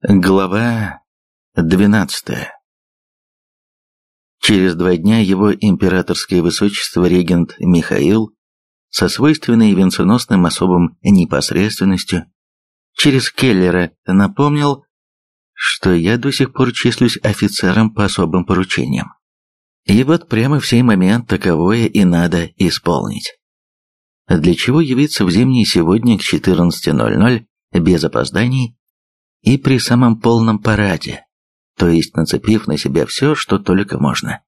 Глава 12 Через два дня его императорское высочество регент Михаил со свойственной венценосным особым непосредственностью через Келлера напомнил, что я до сих пор числюсь офицером по особым поручениям. И вот прямо в сей момент таковое и надо исполнить. Для чего явиться в зимний сегодня к 14.00 без опозданий и при самом полном параде, то есть нацепив на себя все, что только можно.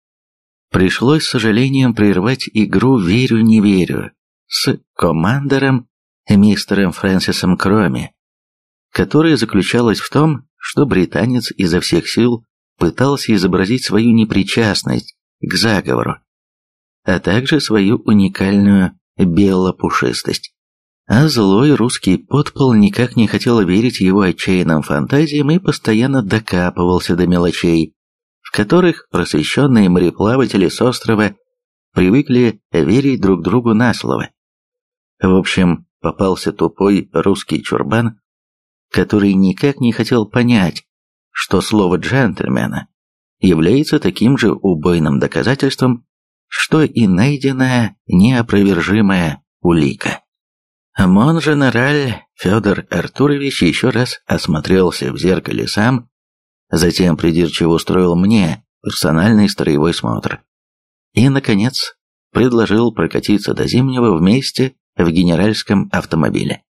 Пришлось с сожалением прервать игру «Верю-не верю» с командором мистером Фрэнсисом Кроми, которая заключалась в том, что британец изо всех сил пытался изобразить свою непричастность к заговору, а также свою уникальную белопушистость. А злой русский подпол никак не хотел верить его отчаянным фантазиям и постоянно докапывался до мелочей, в которых просвещенные мореплаватели с острова привыкли верить друг другу на слово. В общем, попался тупой русский чурбан, который никак не хотел понять, что слово «джентльмена» является таким же убойным доказательством, что и найденная неопровержимая улика. Мон-женераль Федор Артурович еще раз осмотрелся в зеркале сам, затем придирчиво устроил мне персональный строевой смотр. И, наконец, предложил прокатиться до Зимнего вместе в генеральском автомобиле.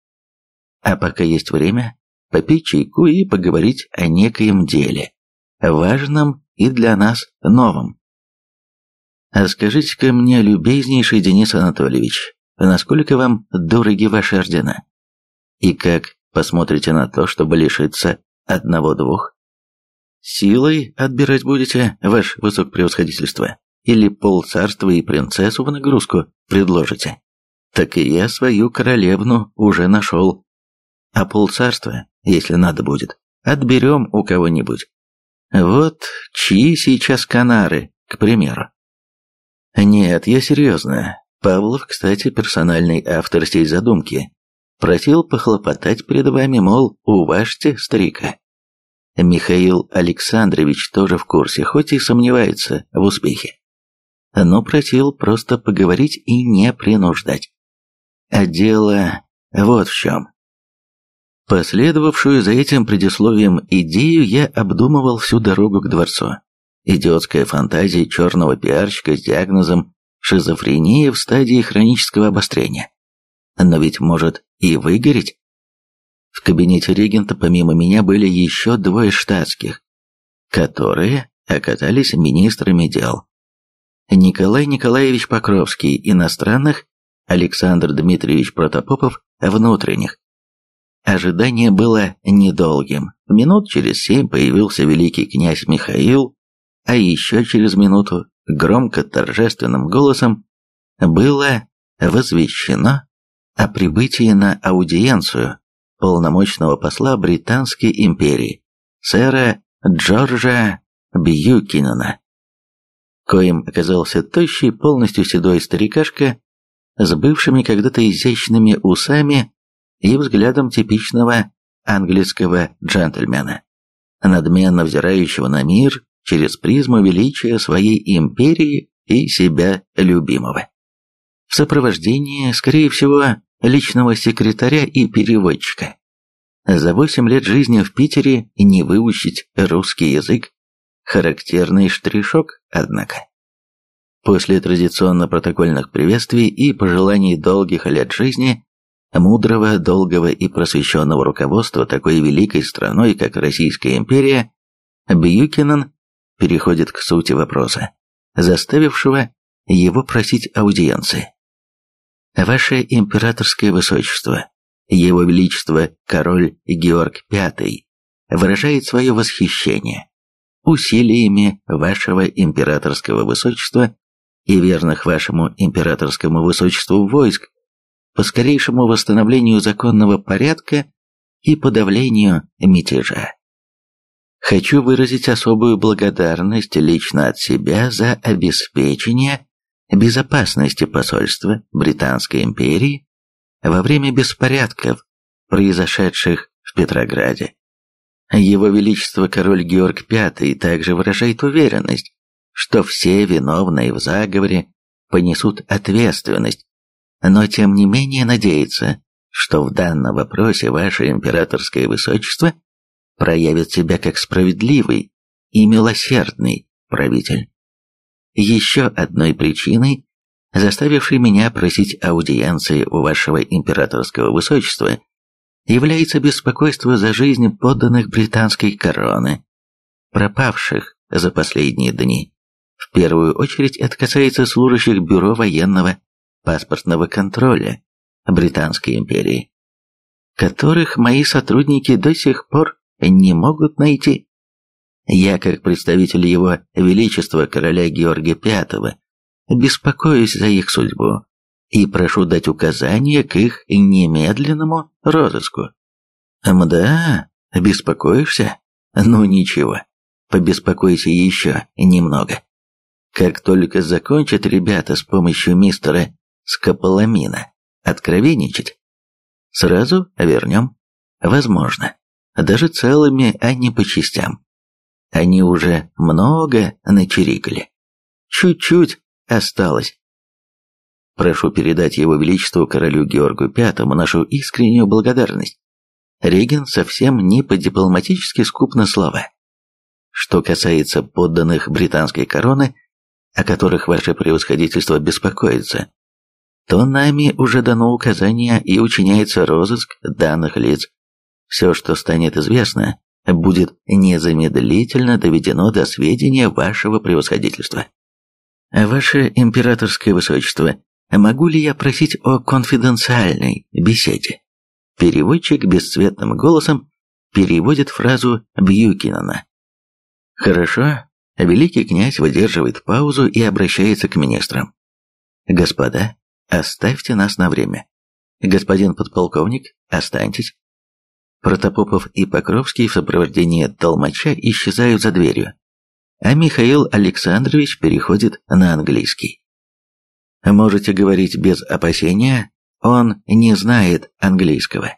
А пока есть время, попить чайку и поговорить о некоем деле, важном и для нас новом. А скажите-ка мне, любезнейший Денис Анатольевич, насколько вам дороги ваши ордена? И как посмотрите на то, чтобы лишиться одного-двух? Силой отбирать будете, ваше высокопревосходительство? Или полцарства и принцессу в нагрузку предложите? Так и я свою королевну уже нашел. А полцарства, если надо будет, отберем у кого-нибудь. Вот чьи сейчас канары, к примеру. Нет, я серьезно. Павлов, кстати, персональный автор сей задумки. Просил похлопотать перед вами, мол, уважьте старика. Михаил Александрович тоже в курсе, хоть и сомневается в успехе. Но просил просто поговорить и не принуждать. А дело вот в чем. Последовавшую за этим предисловием идею я обдумывал всю дорогу к дворцу. Идиотская фантазия черного пиарщика с диагнозом шизофрения в стадии хронического обострения. Но ведь может и выгореть. В кабинете регента помимо меня были еще двое штатских, которые оказались министрами дел. Николай Николаевич Покровский иностранных, Александр Дмитриевич Протопопов внутренних. Ожидание было недолгим. Минут через семь появился великий князь Михаил, а еще через минуту громко торжественным голосом было возвещено о прибытии на аудиенцию полномочного посла Британской империи, сэра Джорджа Бьюкинена, коим оказался тощий, полностью седой старикашка с бывшими когда-то изящными усами и взглядом типичного английского джентльмена, надменно взирающего на мир через призму величия своей империи и себя любимого. В сопровождении, скорее всего, личного секретаря и переводчика. За восемь лет жизни в Питере не выучить русский язык – характерный штришок, однако. После традиционно протокольных приветствий и пожеланий долгих лет жизни, мудрого, долгого и просвещенного руководства такой великой страной, как Российская империя, Бьюкинен переходит к сути вопроса, заставившего его просить аудиенции. Ваше императорское высочество, его величество король Георг V выражает свое восхищение усилиями вашего императорского высочества и верных вашему императорскому высочеству войск по скорейшему восстановлению законного порядка и подавлению мятежа. Хочу выразить особую благодарность лично от себя за обеспечение безопасности посольства Британской империи во время беспорядков, произошедших в Петрограде. Его Величество король Георг V также выражает уверенность, что все виновные в заговоре понесут ответственность, но тем не менее надеется, что в данном вопросе ваше императорское высочество проявит себя как справедливый и милосердный правитель. Еще одной причиной, заставившей меня просить аудиенции у вашего императорского высочества, является беспокойство за жизнь подданных британской короны, пропавших за последние дни. В первую очередь это касается служащих Бюро военного паспортного контроля Британской империи, которых мои сотрудники до сих пор не могут найти. Я, как представитель его величества короля Георгия V, беспокоюсь за их судьбу и прошу дать указания к их немедленному розыску. Мда, беспокоишься? Ну ничего, побеспокойся еще немного. Как только закончат ребята с помощью мистера Скополамина откровенничать, сразу вернем. Возможно, даже целыми, а не по частям. Они уже много начерикали. Чуть-чуть осталось. Прошу передать его величеству королю Георгу V нашу искреннюю благодарность. Реген совсем не по-дипломатически скуп на слова. Что касается подданных британской короны, о которых ваше превосходительство беспокоится, то нами уже дано указание и учиняется розыск данных лиц. Все, что станет известно, будет незамедлительно доведено до сведения вашего превосходительства. Ваше императорское высочество, могу ли я просить о конфиденциальной беседе? Переводчик бесцветным голосом переводит фразу Бьюкинена. Хорошо, великий князь выдерживает паузу и обращается к министрам. Господа, оставьте нас на время. Господин подполковник, останьтесь. Протопопов и Покровский в сопровождении толмача исчезают за дверью, а Михаил Александрович переходит на английский. Можете говорить без опасения, он не знает английского.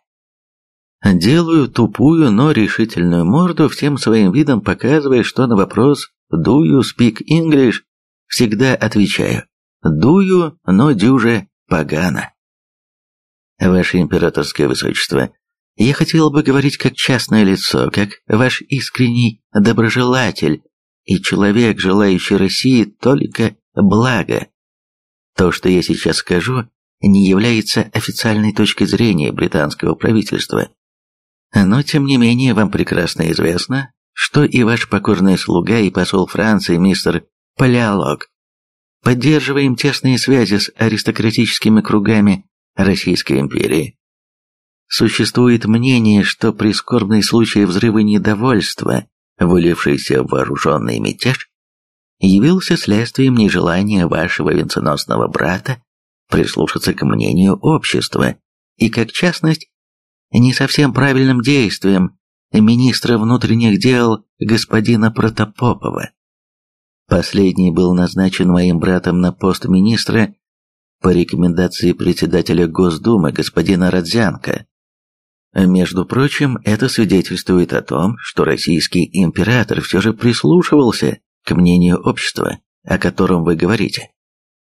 Делаю тупую, но решительную морду, всем своим видом показывая, что на вопрос «Do you speak English?» всегда отвечаю «Дую, но дюже погано». Ваше императорское высочество, я хотел бы говорить как частное лицо, как ваш искренний доброжелатель и человек, желающий России только блага. То, что я сейчас скажу, не является официальной точкой зрения британского правительства. Но, тем не менее, вам прекрасно известно, что и ваш покорный слуга и посол Франции мистер Палеолог поддерживаем тесные связи с аристократическими кругами Российской империи. Существует мнение, что прискорбный случай взрыва недовольства, вылившийся в вооруженный мятеж, явился следствием нежелания вашего венценосного брата прислушаться к мнению общества и, как частность, не совсем правильным действием министра внутренних дел господина Протопопова. Последний был назначен моим братом на пост министра по рекомендации председателя Госдумы господина Родзянко. Между прочим, это свидетельствует о том, что российский император все же прислушивался к мнению общества, о котором вы говорите.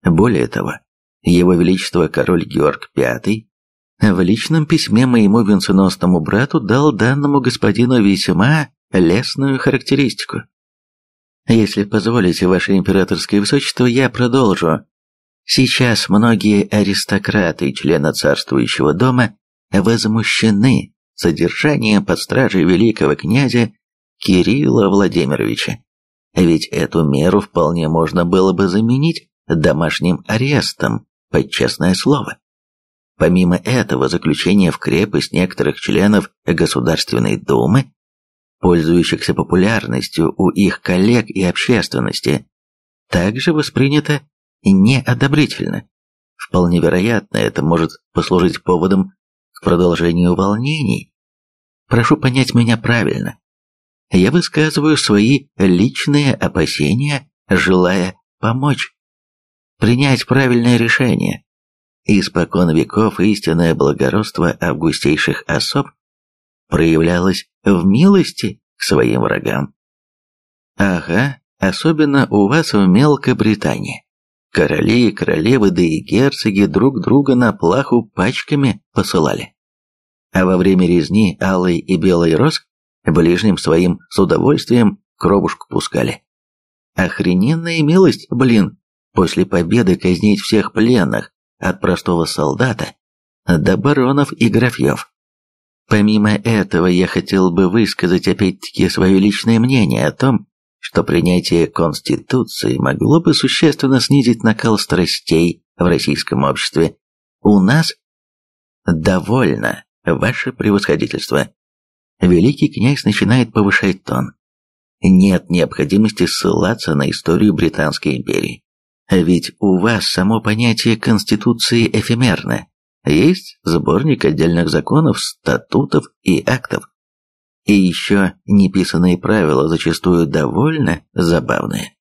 Более того, его Величество король Георг V в личном письме моему венценосному брату дал данному господину весьма лестную характеристику. Если позволите, ваше императорское высочество, я продолжу. Сейчас многие аристократы и члены царствующего дома возмущены содержанием под стражей великого князя Кирилла Владимировича. Ведь эту меру вполне можно было бы заменить домашним арестом, под честное слово. Помимо этого, заключение в крепость некоторых членов Государственной Думы, пользующихся популярностью у их коллег и общественности, также воспринято неодобрительно. Вполне вероятно, это может послужить поводом продолжению волнений. Прошу понять меня правильно. Я высказываю свои личные опасения, желая помочь, принять правильное решение, Испокон веков истинное благородство августейших особ проявлялась в милости к своим врагам. Ага, особенно у вас в Мелкобритании. Короли и королевы, да и герцоги друг друга на плаху пачками посылали. А во время резни Алый и Белый Роз ближним своим с удовольствием кровушку пускали. Охрененная милость, блин, после победы казнить всех пленных, от простого солдата до баронов и графьев. Помимо этого, я хотел бы высказать опять-таки свое личное мнение о том, что принятие Конституции могло бы существенно снизить накал страстей в российском обществе. У нас довольно, ваше превосходительство. Великий князь начинает повышать тон. Нет необходимости ссылаться на историю Британской империи. Ведь у вас само понятие Конституции эфемерно. Есть сборник отдельных законов, статутов и актов. И еще неписанные правила зачастую довольно забавные.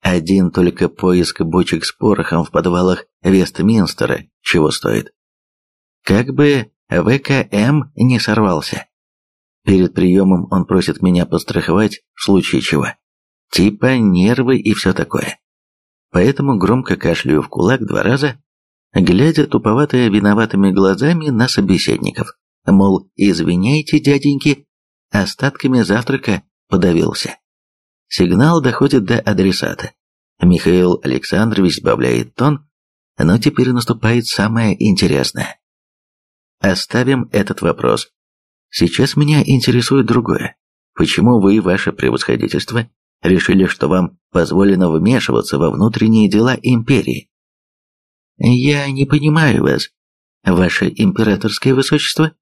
Один только поиск бочек с порохом в подвалах Вестминстера чего стоит. Как бы ВКМ не сорвался. Перед приемом он просит меня постраховать в случае чего. Типа нервы и все такое. Поэтому громко кашляю в кулак два раза, глядя туповатые виноватыми глазами на собеседников. Мол, извиняйте, дяденьки, остатками завтрака подавился. Сигнал доходит до адресата. Михаил Александрович сбавляет тон, но теперь наступает самое интересное. Оставим этот вопрос. Сейчас меня интересует другое. Почему вы, ваше превосходительство, решили, что вам позволено вмешиваться во внутренние дела империи? Я не понимаю вас, ваше императорское высочество.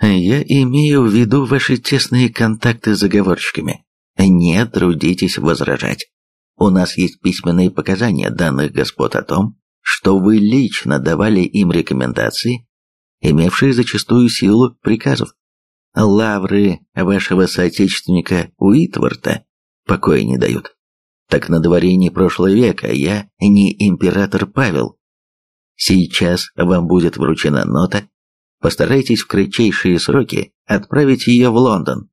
Я имею в виду ваши тесные контакты с заговорщиками. Не трудитесь возражать. У нас есть письменные показания данных господ о том, что вы лично давали им рекомендации, имевшие зачастую силу приказов. Лавры вашего соотечественника Уитворта покоя не дают. Так на дворе не прошлого века, а я не император Павел. Сейчас вам будет вручена нота, постарайтесь в кратчайшие сроки отправить ее в Лондон.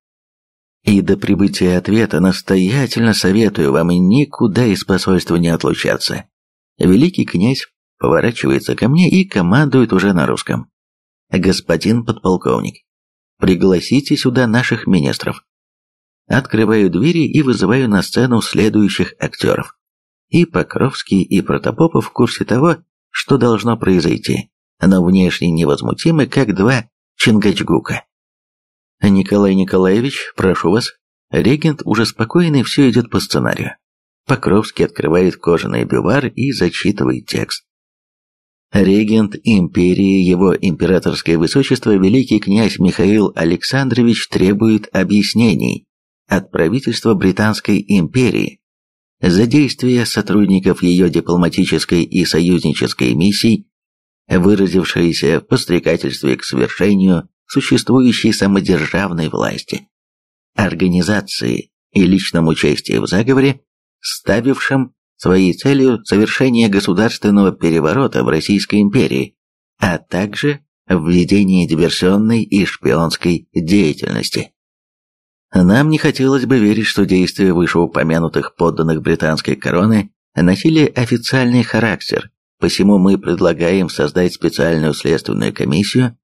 И до прибытия ответа настоятельно советую вам никуда из посольства не отлучаться. Великий князь поворачивается ко мне и командует уже на русском. Господин подполковник, пригласите сюда наших министров. Открываю двери и вызываю на сцену следующих актеров. И Покровский, и Протопопов в курсе того, что должно произойти, но внешне невозмутимы, как два Чингачгука. Николай Николаевич, прошу вас. Регент уже спокойный, все идет по сценарию. Покровский открывает кожаный бивар и зачитывает текст. Регент империи, его императорское высочество, великий князь Михаил Александрович требует объяснений от правительства Британской империи за действия сотрудников ее дипломатической и союзнической миссий, выразившиеся в подстрекательстве к совершению существующей самодержавной власти, организации и личном участии в заговоре, ставившем своей целью совершение государственного переворота в Российской империи, а также введение диверсионной и шпионской деятельности. Нам не хотелось бы верить, что действия вышеупомянутых подданных британской короны носили официальный характер, посему мы предлагаем создать специальную следственную комиссию,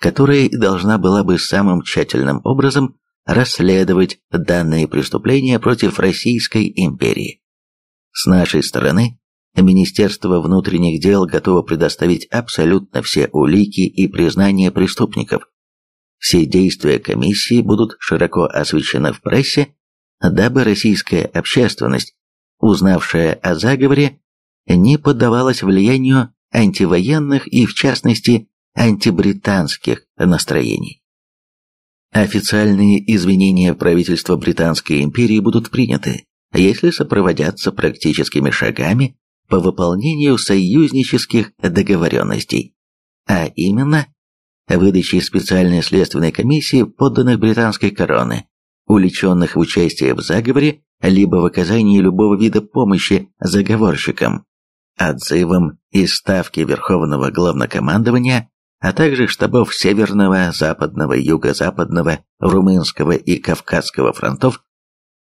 которая должна была бы самым тщательным образом расследовать данные преступления против Российской империи. С нашей стороны, Министерство внутренних дел готово предоставить абсолютно все улики и признания преступников, все действия комиссии будут широко освещены в прессе, дабы российская общественность, узнавшая о заговоре, не поддавалась влиянию антивоенных и, в частности, антибританских настроений. Официальные извинения правительства Британской империи будут приняты, если сопроводятся практическими шагами по выполнению союзнических договоренностей, а именно выдачи специальной следственной комиссии подданных британской короны, уличенных в участии в заговоре, либо в оказании любого вида помощи заговорщикам, отзывом из ставки Верховного Главнокомандования а также штабов Северного, Западного, Юго-Западного, Румынского и Кавказского фронтов,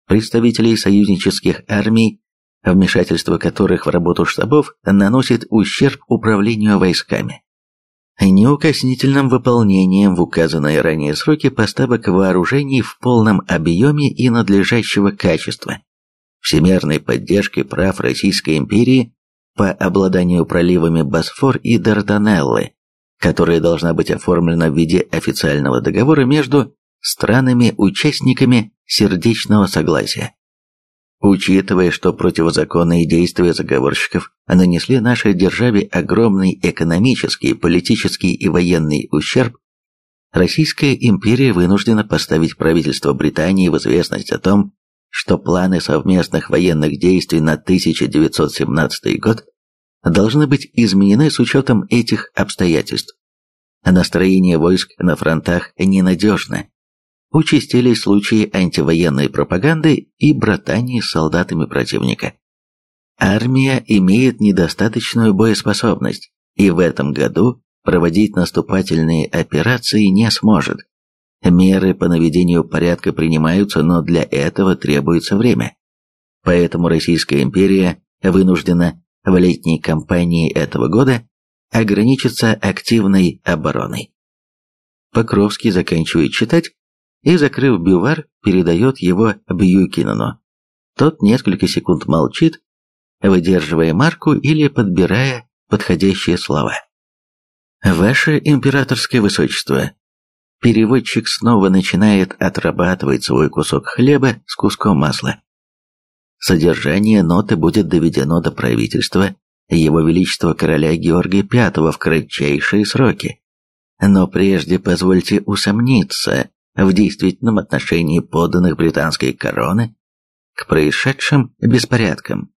представителей союзнических армий, вмешательство которых в работу штабов наносит ущерб управлению войсками. Неукоснительным выполнением в указанные ранее сроки поставок вооружений в полном объеме и надлежащего качества, всемерной поддержкой прав Российской империи по обладанию проливами Босфор и Дарданеллы, которая должна быть оформлена в виде официального договора между странами-участниками сердечного согласия. Учитывая, что противозаконные действия заговорщиков нанесли нашей державе огромный экономический, политический и военный ущерб, Российская империя вынуждена поставить правительство Британии в известность о том, что планы совместных военных действий на 1917 год должны быть изменены с учетом этих обстоятельств. Настроение войск на фронтах ненадежно, участились случаи антивоенной пропаганды и братания с солдатами противника. Армия имеет недостаточную боеспособность и в этом году проводить наступательные операции не сможет. Меры по наведению порядка принимаются, но для этого требуется время. Поэтому Российская империя вынуждена в летней кампании этого года ограничиться активной обороной. Покровский заканчивает читать и, закрыв бювар, передает его Бьюкинену. Тот несколько секунд молчит, выдерживая марку или подбирая подходящие слова. «Ваше императорское высочество», переводчик снова начинает отрабатывать свой кусок хлеба с куском масла. Содержание ноты будет доведено до правительства Его Величества короля Георгия V в кратчайшие сроки. Но прежде позвольте усомниться, в действительном отношении подданных британской короны к происшедшим беспорядкам.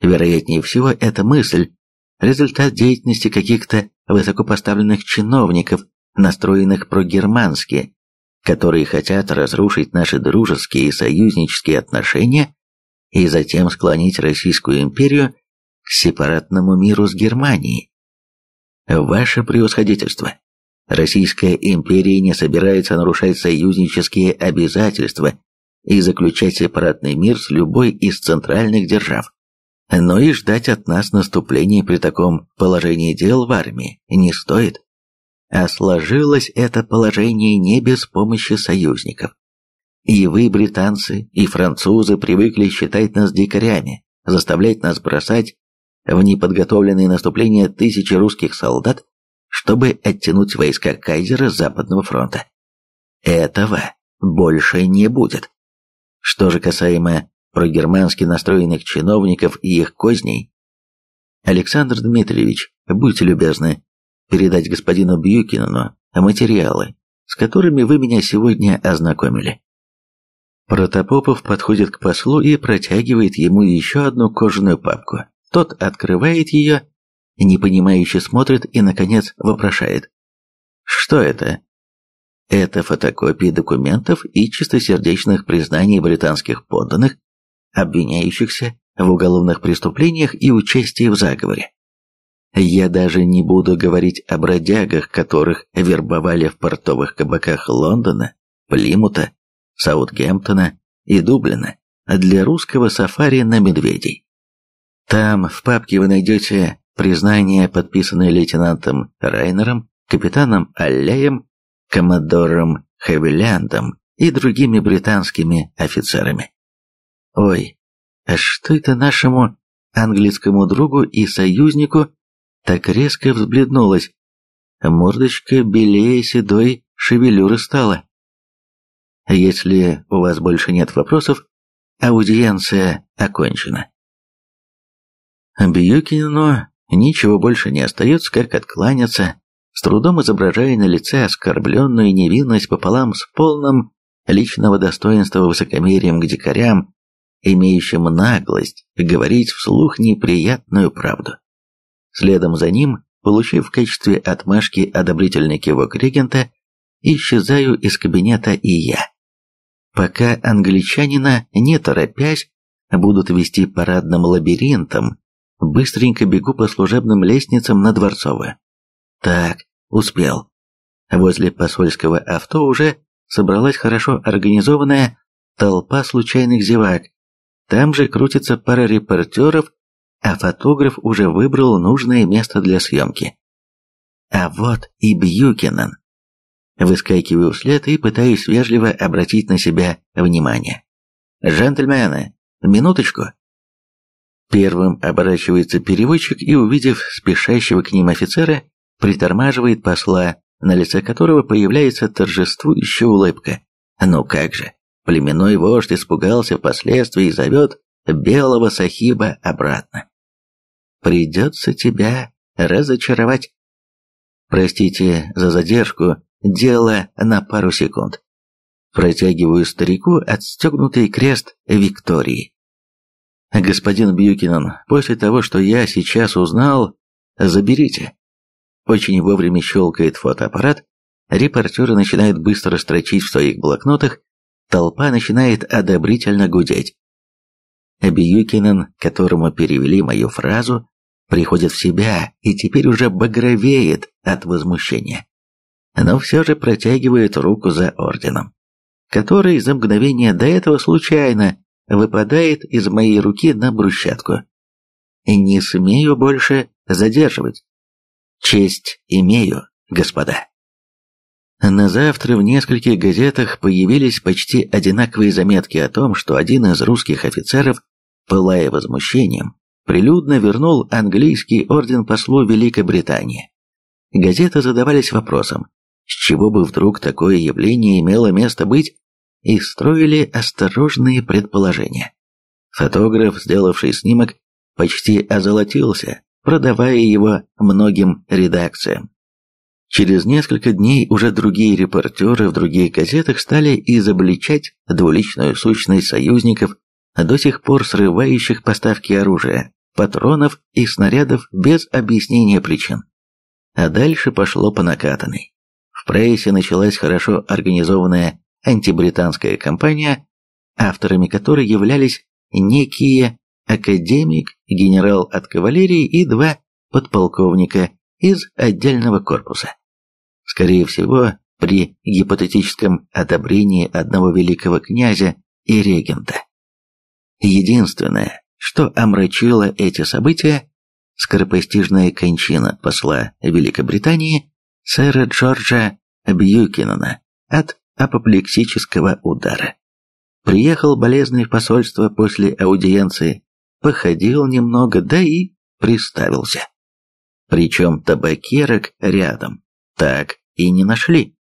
Вероятнее всего, эта мысль – результат деятельности каких-то высокопоставленных чиновников, настроенных прогермански, которые хотят разрушить наши дружеские и союзнические отношения и затем склонить Российскую империю к сепаратному миру с Германией. Ваше превосходительство, Российская империя не собирается нарушать союзнические обязательства и заключать сепаратный мир с любой из центральных держав. Но и ждать от нас наступления при таком положении дел в армии не стоит. А сложилось это положение не без помощи союзников. И вы, британцы, и французы привыкли считать нас дикарями, заставлять нас бросать в неподготовленные наступления тысячи русских солдат чтобы оттянуть войска кайзера с Западного фронта. Этого больше не будет. Что же касаемо прогермански настроенных чиновников и их козней, Александр Дмитриевич, будьте любезны, передать господину Бьюкинену материалы, с которыми вы меня сегодня ознакомили. Протопопов подходит к послу и протягивает ему еще одну кожаную папку. Тот открывает ее непонимающе смотрит и, наконец, вопрошает. Что это? Это фотокопии документов и чистосердечных признаний британских подданных, обвиняющихся в уголовных преступлениях и участии в заговоре. Я даже не буду говорить о бродягах, которых вербовали в портовых кабаках Лондона, Плимута, Саутгемптона и Дублина для русского сафари на медведей. Там в папке вы найдете Признание, подписанное лейтенантом Райнером, капитаном Аллеем, коммодором Хевиляндом и другими британскими офицерами. Ой, а что это нашему английскому другу и союзнику так резко взбледнулось? Мордочка белее седой шевелюры стала. Если у вас больше нет вопросов, аудиенция окончена. Бьюкину Ничего больше не остается, как откланяться, с трудом изображая на лице оскорбленную невинность пополам с полным личного достоинства высокомерием к дикарям, имеющим наглость говорить вслух неприятную правду. Следом за ним, получив в качестве отмашки одобрительный кивок регента, исчезаю из кабинета и я. Пока англичанина, не торопясь, будут вести парадным лабиринтом, Быстренько бегу по служебным лестницам на Дворцовую. Так, успел. Возле посольского авто уже собралась хорошо организованная толпа случайных зевак. Там же крутится пара репортеров, а фотограф уже выбрал нужное место для съемки. А вот и Бьюкинен. Выскакиваю вслед и пытаюсь вежливо обратить на себя внимание. «Джентльмены, минуточку!» Первым оборачивается переводчик и, увидев спешащего к ним офицера, притормаживает посла, на лице которого появляется торжествующая улыбка. Ну как же, племенной вождь испугался впоследствии и зовет белого сахиба обратно. «Придется тебя разочаровать». Простите за задержку, дело на пару секунд. Протягиваю старику отстегнутый крест Виктории. Господин Бьюкинен, после того, что я сейчас узнал, заберите. Очень вовремя щелкает фотоаппарат, репортеры начинают быстро строчить в своих блокнотах, толпа начинает одобрительно гудеть. Бьюкинен, которому перевели мою фразу, приходит в себя и теперь уже багровеет от возмущения. Но все же протягивает руку за орденом, который за мгновение до этого случайно выпадает из моей руки на брусчатку. Не смею больше задерживать. Честь имею, господа. На завтра в нескольких газетах появились почти одинаковые заметки о том, что один из русских офицеров, пылая возмущением, прилюдно вернул английский орден послу Великобритании. Газеты задавались вопросом, с чего бы вдруг такое явление имело место быть, и строили осторожные предположения. Фотограф, сделавший снимок, почти озолотился, продавая его многим редакциям. Через несколько дней уже другие репортеры в других газетах стали изобличать двуличную сущность союзников, до сих пор срывающих поставки оружия, патронов и снарядов без объяснения причин. А дальше пошло по накатанной. В прессе началась хорошо организованная антибританская кампания, авторами которой являлись некие академик, генерал от кавалерии и два подполковника из отдельного корпуса. Скорее всего, при гипотетическом одобрении одного великого князя и регента. Единственное, что омрачило эти события, скоропостижная кончина посла Великобритании сэра Джорджа Бьюкинена от апоплексического удара. Приехал болезный в посольство после аудиенции, походил немного, да и приставился. Причем табакерок рядом так и не нашли.